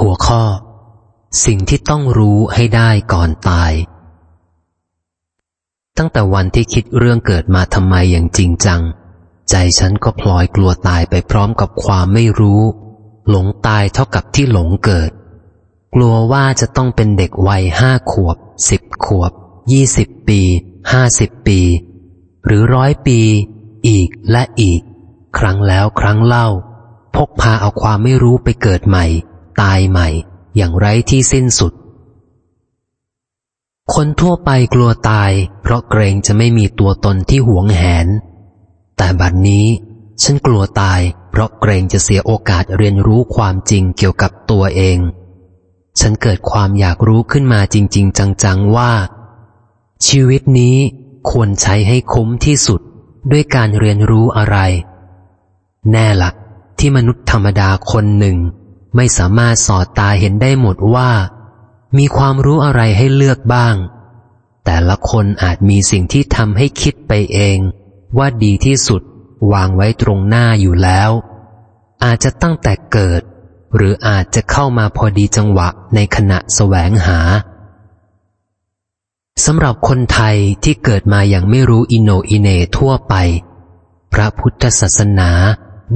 หัวข้อ สิ่งที่ต้องรู้ให้ได้ก่อนตาย ตั้งแต่วันที่คิดเรื่องเกิดมาทำไมอย่างจริงจัง ใจฉันก็พลอยกลัวตายไปพร้อมกับความไม่รู้ หลงตายเท่ากับที่หลงเกิด กลัวว่าจะต้องเป็นเด็กวัยห้าขวบสิบขวบยี่สิบปีห้าสิบปี หรือร้อยปี อีกและอีก ครั้งแล้วครั้งเล่า พกพาเอาความไม่รู้ไปเกิดใหม่ ตายใหม่อย่างไร้ที่สิ้นสุด คนทั่วไปกลัวตาย เพราะเกรงจะไม่มีตัวตนที่หวงแหน แต่บัดนนี้ ฉันกลัวตาย เพราะเกรงจะเสียโอกาสเรียนรู้ความจริงเกี่ยวกับตัวเอง ฉันเกิดความอยากรู้ขึ้นมาจริง ๆ จัง ๆ ว่า ชีวิตนี้ควรใช้ให้คุ้มที่สุดด้วยการเรียนรู้อะไร แน่ละ่ะที่มนุษย์ธรรมดาคนหนึ่ง ไม่สามารถสอดตาเห็นได้หมดว่า มีความรู้อะไรให้เลือกบ้าง แต่ละคนอาจมีสิ่งที่ทำให้คิดไปเอง ว่าดีที่สุดวางไว้ตรงหน้าอยู่แล้ว อาจจะตั้งแต่เกิด หรืออาจจะเข้ามาพอดีจังหวะในขณะแสวงหาสำหรับคนไทยที่เกิดมาอย่างไม่รู้อิโนอิเนทั่วไป พระพุทธศาสนา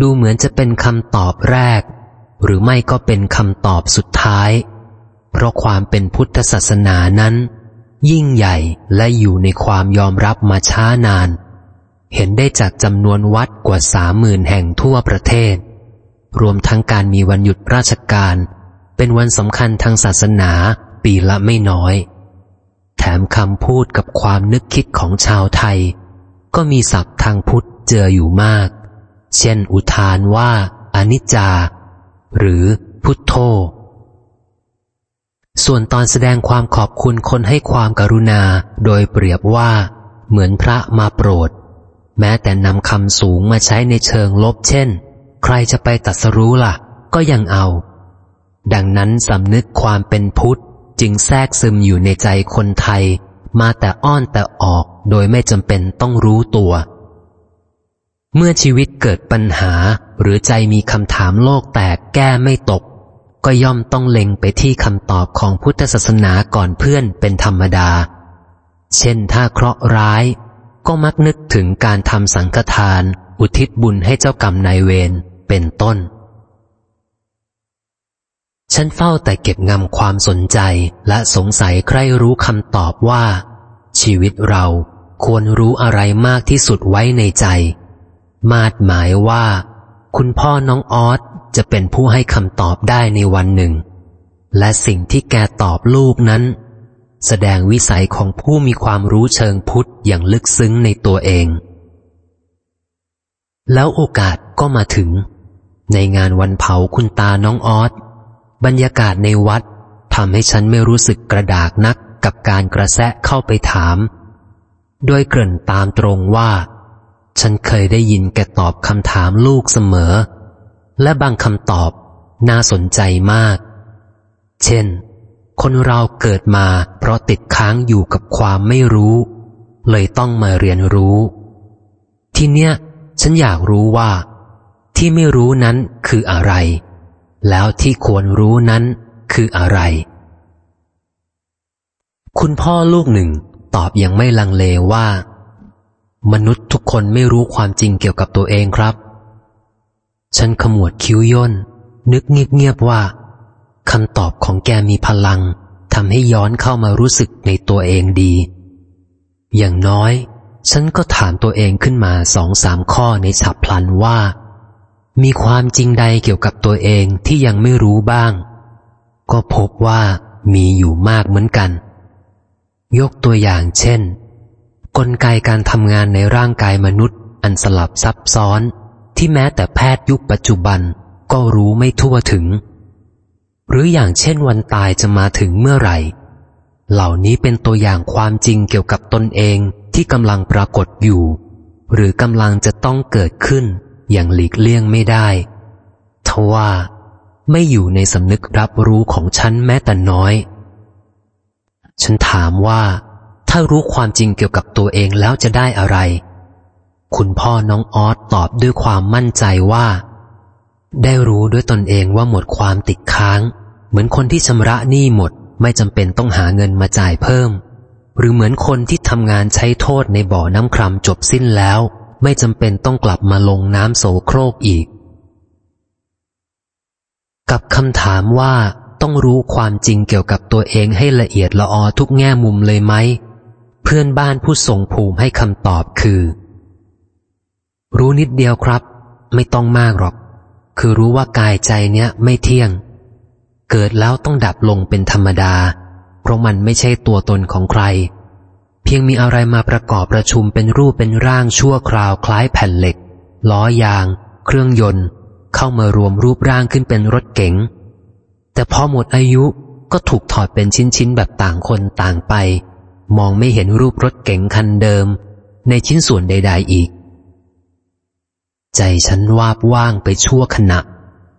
ดูเหมือนจะเป็นคำตอบแรก หรือไม่ก็เป็นคำตอบสุดท้าย เพราะความเป็นพุทธศาสนานั้น ยิ่งใหญ่และอยู่ในความยอมรับมาช้านาน เห็นได้จากจำนวนวัดกว่าสามหมื่นแห่งทั่วประเทศ รวมทั้งการมีวันหยุดราชการ เป็นวันสำคัญทางศาสนาปีละไม่น้อย แถมคำพูดกับความนึกคิดของชาวไทย ก็มีศัพท์ทางพุทธเจออยู่มาก เช่นอุทานว่าอนิจจา หรือพุทโธ ส่วนตอนแสดงความขอบคุณคนให้ความกรุณาโดยเปรียบว่า เหมือนพระมาโปรด แม้แต่นำคำสูงมาใช้ในเชิงลบเช่น ใครจะไปตัดสรู้ล่ะ ก็ยังเอา ดังนั้นสำนึกความเป็นพุทธจึงแทรกซึมอยู่ในใจคนไทย มาแต่อ้อนแต่ออกโดยไม่จำเป็นต้องรู้ตัว เมื่อชีวิตเกิดปัญหา หรือใจมีคำถามโลกแตกแก้ไม่ตก ก็ย่อมต้องเล็งไปที่คำตอบของพุทธศาสนาก่อนเพื่อนเป็นธรรมดา เช่นถ้าเคราะห์ร้าย ก็มักนึกถึงการทำสังฆทาน อุทิศบุญให้เจ้ากรรมนายเวรเป็นต้น ฉันเฝ้าแต่เก็บงำความสนใจและสงสัยใครรู้คำตอบว่า ชีวิตเราควรรู้อะไรมากที่สุดไว้ในใจ มาดหมายว่า คุณพ่อน้องออสจะเป็นผู้ให้คำตอบได้ในวันหนึ่ง และสิ่งที่แกตอบลูกนั้น แสดงวิสัยของผู้มีความรู้เชิงพุทธอย่างลึกซึ้งในตัวเอง แล้วโอกาสก็มาถึง ในงานวันเผาคุณตาน้องออสบรรยากาศในวัดทำให้ฉันไม่รู้สึกกระดากนักกับการกระแสะเข้าไปถาม โดยเกริ่นตามตรงว่า ฉันเคยได้ยินแกตอบคำถามลูกเสมอ และบางคำตอบน่าสนใจมาก เช่น คนเราเกิดมาเพราะติดค้างอยู่กับความไม่รู้ เลยต้องมาเรียนรู้ ทีเนี้ย ฉันอยากรู้ว่า ที่ไม่รู้นั้นคืออะไร แล้วที่ควรรู้นั้นคืออะไร คุณพ่อลูกหนึ่งตอบอย่างไม่ลังเลว่า มนุษย์ทุก คนไม่รู้ความจริงเกี่ยวกับตัวเองครับ ฉันขมวดคิ้วย่น นึกเงียบๆว่าคำตอบของแกมีพลังทำให้ย้อนเข้ามารู้สึกในตัวเองดี อย่างน้อย ฉันก็ถามตัวเองขึ้นมาสองสามข้อในฉับพลันว่า มีความจริงใดเกี่ยวกับตัวเองที่ยังไม่รู้บ้าง ก็พบว่ามีอยู่มากเหมือนกัน ยกตัวอย่างเช่น กลไกการทำงานในร่างกายมนุษย์ อันสลับซับซ้อน ที่แม้แต่แพทย์ยุคปัจจุบันก็รู้ไม่ทั่วถึง หรืออย่างเช่นวันตายจะมาถึงเมื่อไหร่ เหล่านี้เป็นตัวอย่างความจริงเกี่ยวกับตนเองที่กำลังปรากฏอยู่ หรือกำลังจะต้องเกิดขึ้น อย่างหลีกเลี่ยงไม่ได้ทว่า ไม่อยู่ในสำนึกรับรู้ของฉันแม้แต่น้อย ฉันถามว่า ถ้ารู้ความจริงเกี่ยวกับตัวเองแล้วจะได้อะไร คุณพ่อน้องออสตอบด้วยความมั่นใจว่า ได้รู้ด้วยตนเองว่าหมดความติดค้าง เหมือนคนที่ชำระหนี้หมดไม่จำเป็นต้องหาเงินมาจ่ายเพิ่ม หรือเหมือนคนที่ทำงานใช้โทษในบ่อน้ำครามจบสิ้นแล้ว ไม่จำเป็นต้องกลับมาลงน้ำโสโครกอีก กับคำถามว่าต้องรู้ความจริงเกี่ยวกับตัวเองให้ละเอียดละออทุกแง่มุมเลยไหม พื่อนบ้านผู้ส่งภูมิให้คำตอบคือ รู้นิดเดียวครับ ไม่ต้องมากหรอก คือรู้ว่ากายใจเนี้ยไม่เที่ยง เกิดแล้วต้องดับลงเป็นธรรมดา เพราะมันไม่ใช่ตัวตนของใคร เพียงมีอะไรมาประกอบประชุมเป็นรูปเป็นร่างชั่วคราวคล้ายแผ่นเหล็ก ล้อยาง เครื่องยนต์ เข้ามารวมรูปร่างขึ้นเป็นรถเก๋งแต่พอหมดอายุก็ถูกถอดเป็นชิ้นๆแบบต่างคนต่างไป มองไม่เห็นรูปรถเก๋งคันเดิม ในชิ้นส่วนใด ๆ อีก ใจฉันวาบว่างไปชั่วขณะ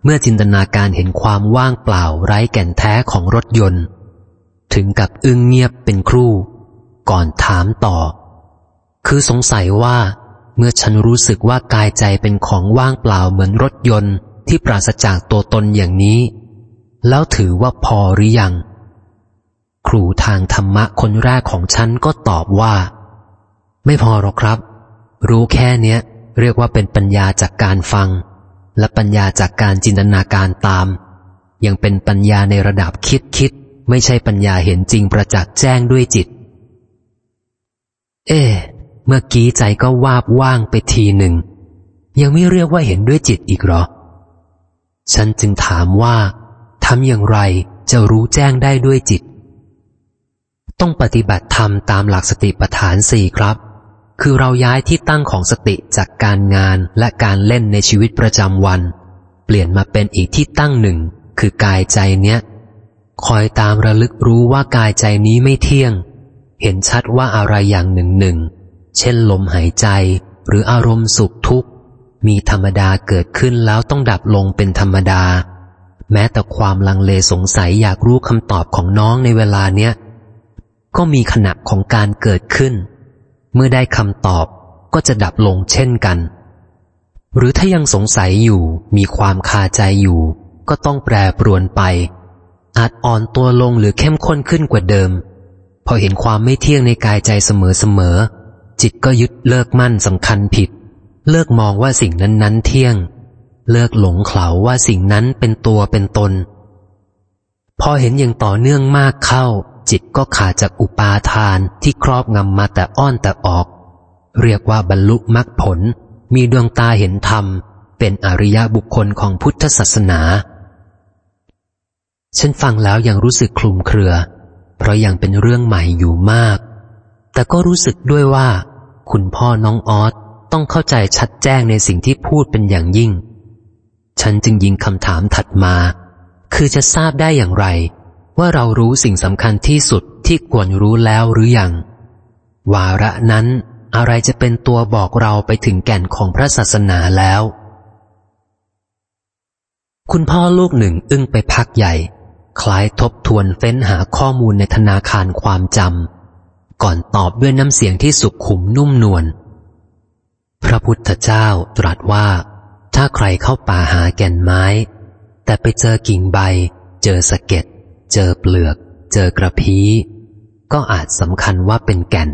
เมื่อจินตนาการเห็นความว่างเปล่าไร้แก่นแท้ของรถยนต์ ถึงกับอึ้งเงียบเป็นครู่ ก่อนถามต่อ คือสงสัยว่า เมื่อฉันรู้สึกว่ากายใจเป็นของว่างเปล่าเหมือนรถยนต์ที่ปราศจากตัวตนอย่างนี้ แล้วถือว่าพอหรือยัง ครูทางธรรมะคนแรกของฉันก็ตอบว่า ไม่พอหรอกครับ รู้แค่เนี้ย เรียกว่าเป็นปัญญาจากการฟัง และปัญญาจากการจินตนาการตาม ยังเป็นปัญญาในระดับคิดคิด ไม่ใช่ปัญญาเห็นจริงประจักษ์แจ้งด้วยจิต เอ๊เมื่อกี้ใจก็วาบว่างไปทีหนึ่ง ยังไม่เรียกว่าเห็นด้วยจิตอีกหรอ ฉันจึงถามว่าทำอย่างไรจะรู้แจ้งได้ด้วยจิต ต้องปฏิบัติธรรมตามหลักสติปัฏฐานสี่ครับ คือเราย้ายที่ตั้งของสติจากการงานและการเล่นในชีวิตประจำวัน เปลี่ยนมาเป็นอีกที่ตั้งหนึ่ง คือกายใจเนี้ย คอยตามระลึกรู้ว่ากายใจนี้ไม่เที่ยง เห็นชัดว่าอะไรอย่างหนึ่งหนึ่ง เช่นลมหายใจหรืออารมณ์สุขทุกข์ มีธรรมดาเกิดขึ้นแล้วต้องดับลงเป็นธรรมดา แม้แต่ความลังเลสงสัยอยากรู้คำตอบของน้องในเวลาเนี้ย ก็มีขณะของการเกิดขึ้น เมื่อได้คำตอบก็จะดับลงเช่นกัน หรือถ้ายังสงสัยอยู่มีความคาใจอยู่ ก็ต้องแปรปรวนไป อาจอ่อนตัวลงหรือเข้มข้นขึ้นกว่าเดิม พอเห็นความไม่เที่ยงในกายใจเสมอๆจิตก็ยึดเลิกมั่นสำคัญผิด เลิกมองว่าสิ่งนั้นๆเที่ยง เลิกหลงเขาว่าสิ่งนั้นเป็นตัวเป็นตน พอเห็นอย่างต่อเนื่องมากเข้า จิตก็ขาดจากอุปาทานที่ครอบงำมาแต่อ้อนแต่ออก เรียกว่าบรรลุมรรคผล มีดวงตาเห็นธรรม เป็นอริยบุคคลของพุทธศาสนา ฉันฟังแล้วยังรู้สึกคลุมเครือ เพราะยังเป็นเรื่องใหม่อยู่มาก แต่ก็รู้สึกด้วยว่า คุณพ่อน้องออสต้องเข้าใจชัดแจ้งในสิ่งที่พูดเป็นอย่างยิ่ง ฉันจึงยิงคำถามถัดมา คือจะทราบได้อย่างไร ว่าเรารู้สิ่งสำคัญที่สุดที่ควรรู้แล้วหรืออยัง วาระนั้นอะไรจะเป็นตัวบอกเราไปถึงแก่นของพระศาสนาแล้ว คุณพ่อลูกหนึ่งอึ้งไปพักใหญ่ คล้ายทบทวนเฟ้นหาข้อมูลในธนาคารความจำก่อนตอบด้วยน้ำเสียงที่สุขขุมนุ่มนวลพระพุทธเจ้าตรัสว่า ถ้าใครเข้าป่าหาแก่นไม้ แต่ไปเจอกิ่งใบ เจอสะเก็ด เจอเปลือก เจอกระพี้ ก็อาจสำคัญว่าเป็นแก่น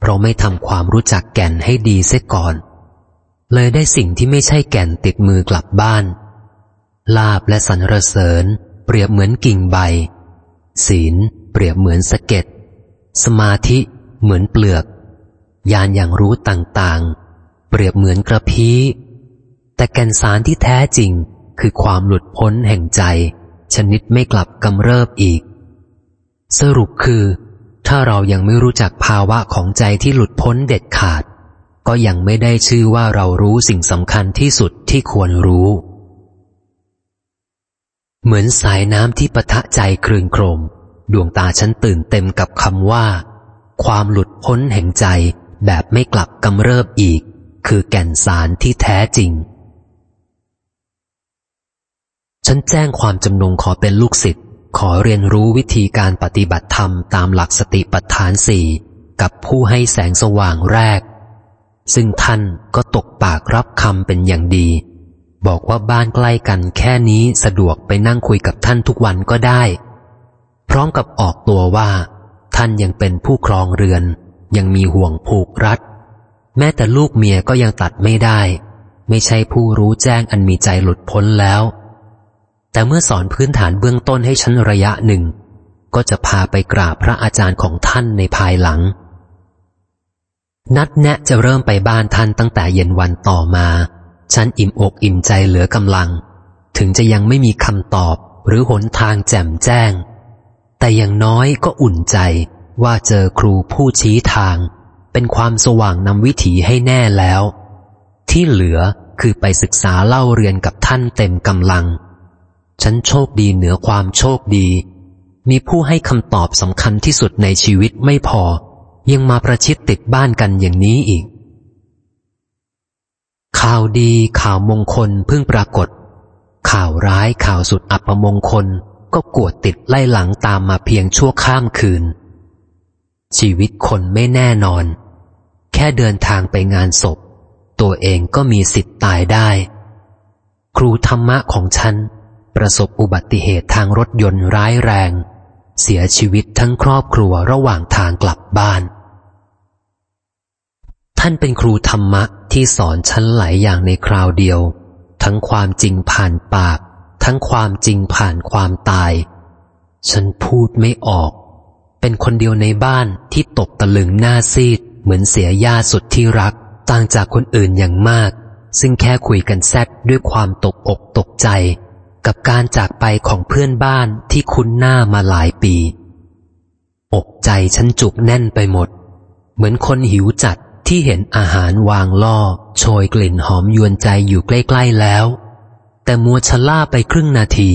เพราะไม่ทำความรู้จักแก่นให้ดีเสียก่อน เลยได้สิ่งที่ไม่ใช่แก่นติดมือกลับบ้าน ลาบและสรรเสริญ เปรียบเหมือนกิ่งใบ ศีล เปรียบเหมือนสะเก็ด สมาธิเหมือนเปลือกยานอย่างรู้ต่างๆ เปรียบเหมือนกระพี้ แต่แก่นสารที่แท้จริงคือความหลุดพ้นแห่งใจ ชนิดไม่กลับกำเริบอีก สรุปคือ ถ้าเรายังไม่รู้จักภาวะของใจที่หลุดพ้นเด็ดขาด ก็ยังไม่ได้ชื่อว่าเรารู้สิ่งสำคัญที่สุดที่ควรรู้ เหมือนสายน้ำที่ปะทะใจคลื่นโครม ดวงตาฉันตื่นเต็มกับคำว่า ความหลุดพ้นแห่งใจแบบไม่กลับกำเริบอีก คือแก่นสารที่แท้จริง ฉันแจ้งความจำนงขอเป็นลูกศิษย์ขอเรียนรู้วิธีการปฏิบัติธรรมตามหลักสติปัฏฐานสี่กับผู้ให้แสงสว่างแรก ซึ่งท่านก็ตกปากรับคำเป็นอย่างดี บอกว่าบ้านใกล้กันแค่นี้สะดวกไปนั่งคุยกับท่านทุกวันก็ได้ พร้อมกับออกตัวว่า ท่านยังเป็นผู้ครองเรือน ยังมีห่วงผูกรัดแม้แต่ลูกเมียก็ยังตัดไม่ได้ ไม่ใช่ผู้รู้แจ้งอันมีใจหลุดพ้นแล้ว แต่เมื่อสอนพื้นฐานเบื้องต้นให้ฉันระยะหนึ่ง ก็จะพาไปกราบพระอาจารย์ของท่านในภายหลัง นัดแนะจะเริ่มไปบ้านท่านตั้งแต่เย็นวันต่อมาฉันอิ่มอกอิ่มใจเหลือกำลัง ถึงจะยังไม่มีคำตอบหรือหนทางแจ่มแจ้ง แต่อย่างน้อยก็อุ่นใจว่าเจอครูผู้ชี้ทาง เป็นความสว่างนำวิถีให้แน่แล้ว ที่เหลือคือไปศึกษาเล่าเรียนกับท่านเต็มกำลัง ฉันโชคดีเหนือความโชคดี มีผู้ให้คำตอบสำคัญที่สุดในชีวิตไม่พอ ยังมาประชิดติดบ้านกันอย่างนี้อีก ข่าวดีข่าวมงคลเพิ่งปรากฏ ข่าวร้ายข่าวสุดอัปมงคลก็กวดติดไล่หลังตามมาเพียงชั่วข้ามคืน ชีวิตคนไม่แน่นอน แค่เดินทางไปงานศพ ตัวเองก็มีสิทธิ์ตายได้ ครูธรรมะของฉัน ประสบอุบัติเหตุทางรถยนต์ร้ายแรง เสียชีวิตทั้งครอบครัวระหว่างทางกลับบ้าน ท่านเป็นครูธรรมะที่สอนฉันหลายอย่างในคราวเดียว ทั้งความจริงผ่านปาก ทั้งความจริงผ่านความตาย ฉันพูดไม่ออก เป็นคนเดียวในบ้านที่ตกตะลึงหน้าซีด เหมือนเสียญาติสุดที่รัก ต่างจากคนอื่นอย่างมาก ซึ่งแค่คุยกันแซดด้วยความตกอกตกใจ กับการจากไปของเพื่อนบ้านที่คุ้นหน้ามาหลายปี อกใจฉันจุกแน่นไปหมด เหมือนคนหิวจัดที่เห็นอาหารวางล่อ โชยกลิ่นหอมยวนใจอยู่ใกล้ ๆแล้ว แต่มัวชะล่าไปครึ่งนาที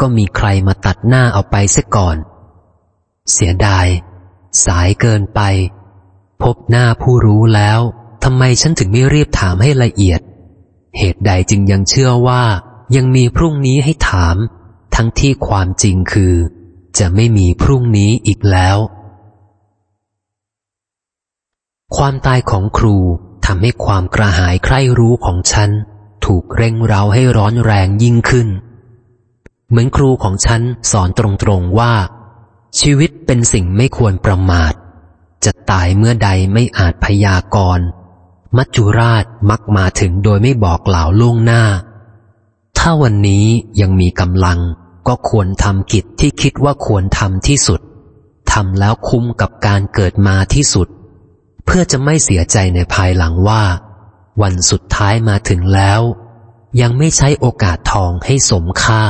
ก็มีใครมาตัดหน้าเอาไปเสียก่อน เสียดาย สายเกินไป พบหน้าผู้รู้แล้วทำไมฉันถึงไม่รีบถามให้ละเอียด เหตุใดจึงยังเชื่อว่า ยังมีพรุ่งนี้ให้ถาม ทั้งที่ความจริงคือ จะไม่มีพรุ่งนี้อีกแล้ว ความตายของครูทำให้ความกระหายใคร่รู้ของฉัน ถูกเร่งเร้าให้ร้อนแรงยิ่งขึ้น เหมือนครูของฉันสอนตรงๆว่า ชีวิตเป็นสิ่งไม่ควรประมาท จะตายเมื่อใดไม่อาจพยากรณ์มัจจุราชมักมาถึงโดยไม่บอกกล่าวล่วงหน้า ถ้าวันนี้ยังมีกำลังก็ควรทำกิจที่คิดว่าควรทำที่สุดทำแล้วคุ้มกับการเกิดมาที่สุด เพื่อจะไม่เสียใจในภายหลังว่า วันสุดท้ายมาถึงแล้ว ยังไม่ใช้โอกาสทองให้สมค่า